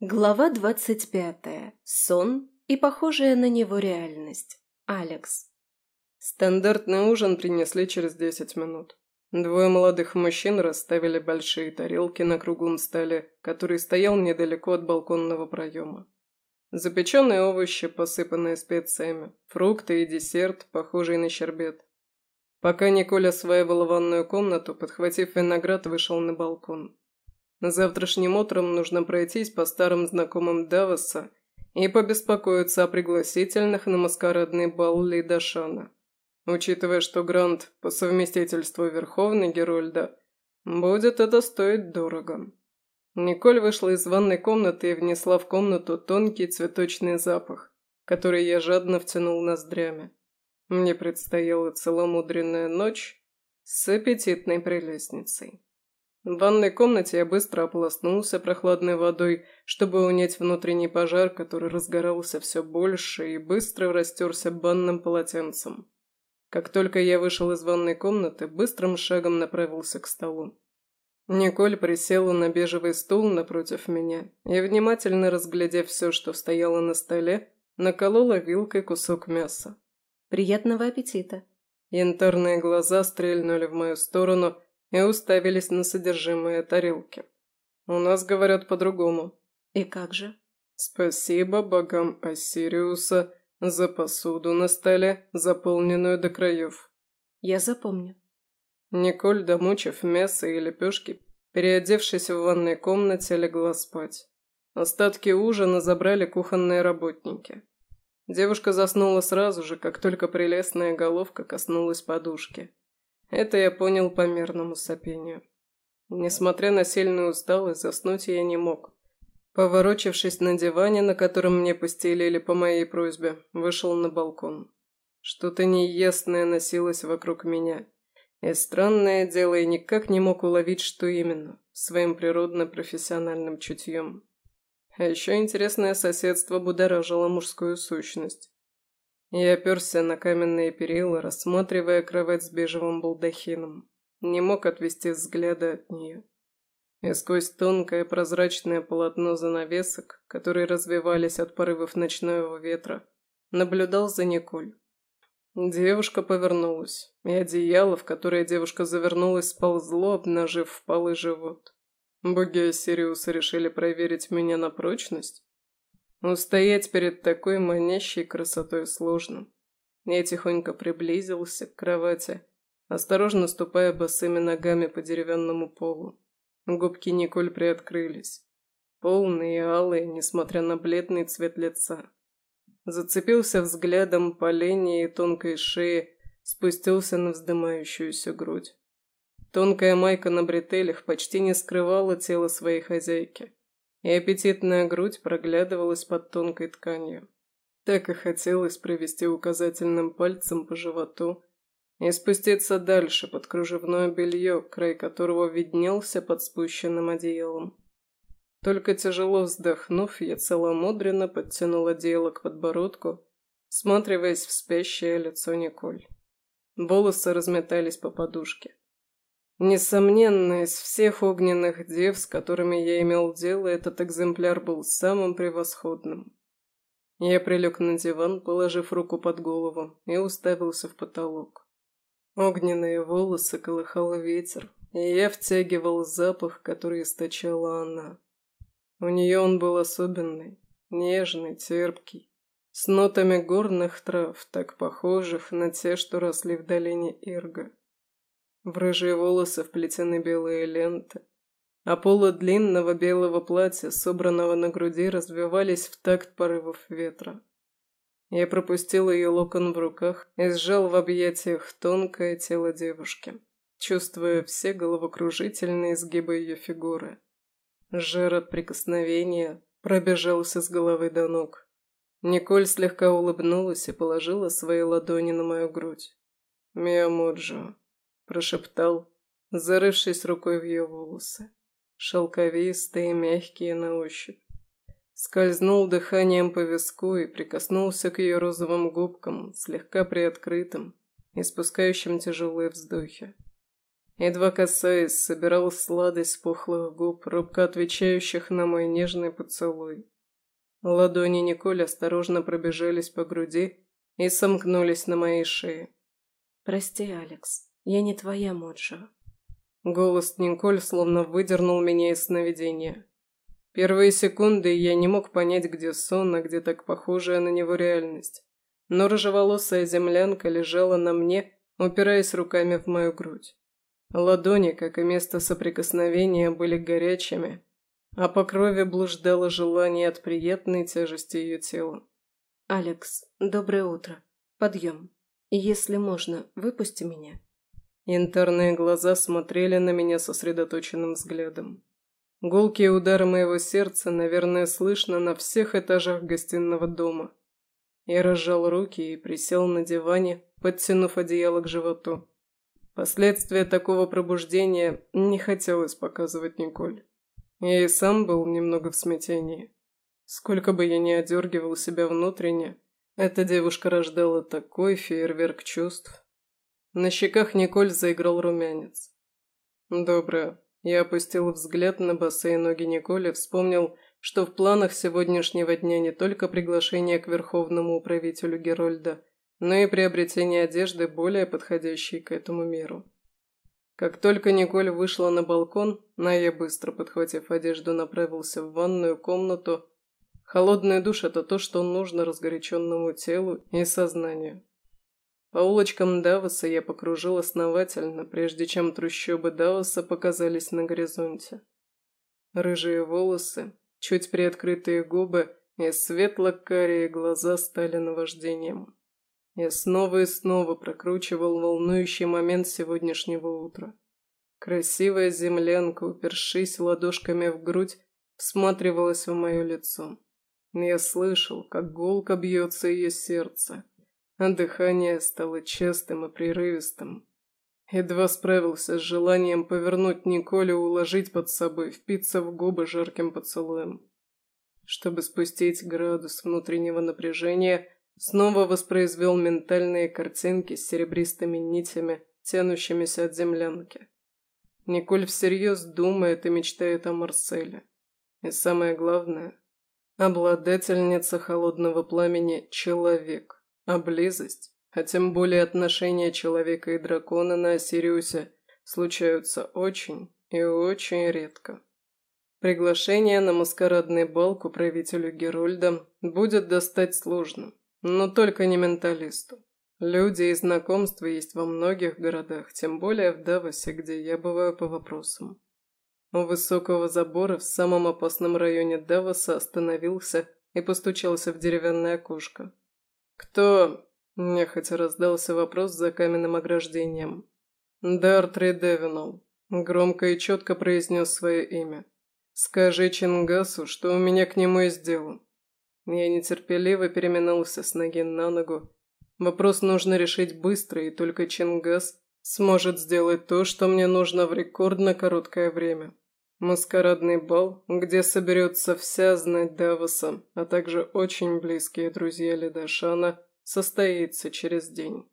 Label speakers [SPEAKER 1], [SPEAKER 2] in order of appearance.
[SPEAKER 1] Глава двадцать пятая. Сон и похожая на него реальность. Алекс.
[SPEAKER 2] Стандартный ужин принесли через десять минут. Двое молодых мужчин расставили большие тарелки на круглом столе, который стоял недалеко от балконного проема. Запеченные овощи, посыпанные специями, фрукты и десерт, похожий на щербет. Пока Николь осваивала ванную комнату, подхватив виноград, вышел на балкон. Завтрашним утром нужно пройтись по старым знакомым Давоса и побеспокоиться о пригласительных на маскарадный бал Лейдашана. Учитывая, что Грант по совместительству Верховный Герольда, будет это стоить дорого. Николь вышла из ванной комнаты и внесла в комнату тонкий цветочный запах, который я жадно втянул ноздрями. Мне предстояла целомудренная ночь с аппетитной прелестницей. В ванной комнате я быстро ополоснулся прохладной водой, чтобы унять внутренний пожар, который разгорался все больше и быстро растерся банным полотенцем. Как только я вышел из ванной комнаты, быстрым шагом направился к столу. Николь присела на бежевый стул напротив меня и, внимательно разглядев все, что стояло на столе, наколола вилкой кусок мяса.
[SPEAKER 1] Приятного аппетита.
[SPEAKER 2] Янтарные глаза стрельнули в мою сторону – и уставились на содержимое тарелки. У нас говорят по-другому.
[SPEAKER 1] И как же?
[SPEAKER 2] Спасибо богам Ассириуса за посуду на столе, заполненную до краев.
[SPEAKER 1] Я запомню.
[SPEAKER 2] Николь, домучив мясо и лепешки, переодевшись в ванной комнате, легла спать. Остатки ужина забрали кухонные работники. Девушка заснула сразу же, как только прелестная головка коснулась подушки. Это я понял по мерному сопению. Несмотря на сильную усталость, заснуть я не мог. Поворочившись на диване, на котором мне постелили по моей просьбе, вышел на балкон. Что-то неясное носилось вокруг меня. И странное дело, я никак не мог уловить, что именно, своим природно-профессиональным чутьем. А еще интересное соседство будоражило мужскую сущность. Я оперся на каменные перила, рассматривая кровать с бежевым балдахином. Не мог отвести взгляда от нее. И сквозь тонкое прозрачное полотно занавесок, которые развивались от порывов ночного ветра, наблюдал за Николь. Девушка повернулась, и одеяло, в которое девушка завернулась, сползло, обнажив впалый живот. Боги Сириуса решили проверить меня на прочность? Устоять перед такой манящей красотой сложно. Я тихонько приблизился к кровати, осторожно ступая босыми ногами по деревянному полу. Губки Николь приоткрылись. Полные и алые, несмотря на бледный цвет лица. Зацепился взглядом по линии тонкой шеи, спустился на вздымающуюся грудь. Тонкая майка на бретелях почти не скрывала тело своей хозяйки и аппетитная грудь проглядывалась под тонкой тканью. Так и хотелось провести указательным пальцем по животу и спуститься дальше под кружевное белье, край которого виднелся под спущенным одеялом. Только тяжело вздохнув, я целомудренно подтянул одеяло к подбородку, всматриваясь в спящее лицо Николь. Волосы разметались по подушке. Несомненно, из всех огненных дев, с которыми я имел дело, этот экземпляр был самым превосходным. Я прилег на диван, положив руку под голову, и уставился в потолок. Огненные волосы колыхал ветер, и я втягивал запах, который источала она. У нее он был особенный, нежный, терпкий, с нотами горных трав, так похожих на те, что росли в долине Ирга. В рыжие волосы вплетены белые ленты, а полы длинного белого платья, собранного на груди, развивались в такт порывов ветра. Я пропустил ее локон в руках и сжал в объятиях тонкое тело девушки, чувствуя все головокружительные изгибы ее фигуры. Жар от прикосновения пробежался с головы до ног. Николь слегка улыбнулась и положила свои ладони на мою грудь. «Миамоджо, прошептал, зарывшись рукой в ее волосы. Шелковистые, мягкие на ощупь. Скользнул дыханием по виску и прикоснулся к ее розовым губкам, слегка приоткрытым, испускающим тяжелые вздохи. Едва касаясь, собирал сладость пухлых губ, робко отвечающих на мой нежный поцелуй. Ладони Николь осторожно пробежались по груди и сомкнулись на моей шее.
[SPEAKER 1] «Прости, Алекс, я не твоя Моджо».
[SPEAKER 2] Голос Николь словно выдернул меня из сновидения. Первые секунды я не мог понять, где сон, а где так похожая на него реальность. Но рыжеволосая землянка лежала на мне, упираясь руками в мою грудь. Ладони, как и место соприкосновения, были горячими, а по крови блуждало желание от приятной тяжести ее тела.
[SPEAKER 1] «Алекс, доброе утро. Подъем. Если можно, выпусти меня».
[SPEAKER 2] Янтарные глаза смотрели на меня сосредоточенным взглядом. Гулкие удары моего сердца, наверное, слышно на всех этажах гостиного дома. Я разжал руки и присел на диване, подтянув одеяло к животу. Последствия такого пробуждения не хотелось показывать Николь. Я и сам был немного в смятении. Сколько бы я ни одергивал себя внутренне, эта девушка рождала такой фейерверк чувств. На щеках Николь заиграл румянец. «Доброе». Я опустил взгляд на босые ноги Николи, вспомнил, что в планах сегодняшнего дня не только приглашение к верховному управителю Герольда – но и приобретение одежды, более подходящей к этому миру. Как только Николь вышла на балкон, Ная, быстро подхватив одежду, направился в ванную комнату. Холодный душ – это то, что нужно разгоряченному телу и сознанию. По улочкам Давоса я покружил основательно, прежде чем трущобы Давоса показались на горизонте. Рыжие волосы, чуть приоткрытые губы и светло-карие глаза стали наваждением. Я снова и снова прокручивал волнующий момент сегодняшнего утра. Красивая землянка, упершись ладошками в грудь, всматривалась в мое лицо. Я слышал, как гулко бьется ее сердце, а дыхание стало частым и прерывистым. Едва справился с желанием повернуть Николю, уложить под собой, впиться в губы жарким поцелуем. Чтобы спустить градус внутреннего напряжения, Снова воспроизвел ментальные картинки с серебристыми нитями, тянущимися от землянки. Николь всерьез думает и мечтает о Марселе. И самое главное, обладательница холодного пламени – человек, а близость, а тем более отношения человека и дракона на Осириусе случаются очень и очень редко. Приглашение на маскарадный бал к управителю Герольда будет достать сложно. Но только не менталисту. Люди и знакомства есть во многих городах, тем более в Давосе, где я бываю по вопросам. У высокого забора в самом опасном районе Давоса остановился и постучался в деревянное окошко. «Кто?» – нехотя раздался вопрос за каменным ограждением. «Дартри Девинол», – громко и четко произнес свое имя. «Скажи Чингасу, что у меня к нему есть дело». Я нетерпеливо переминулся с ноги на ногу. Вопрос нужно решить быстро, и только Чингас сможет сделать то, что мне нужно в рекордно короткое время. Маскарадный бал, где соберется вся знать Давоса, а также очень близкие друзья Ледашана, состоится через день.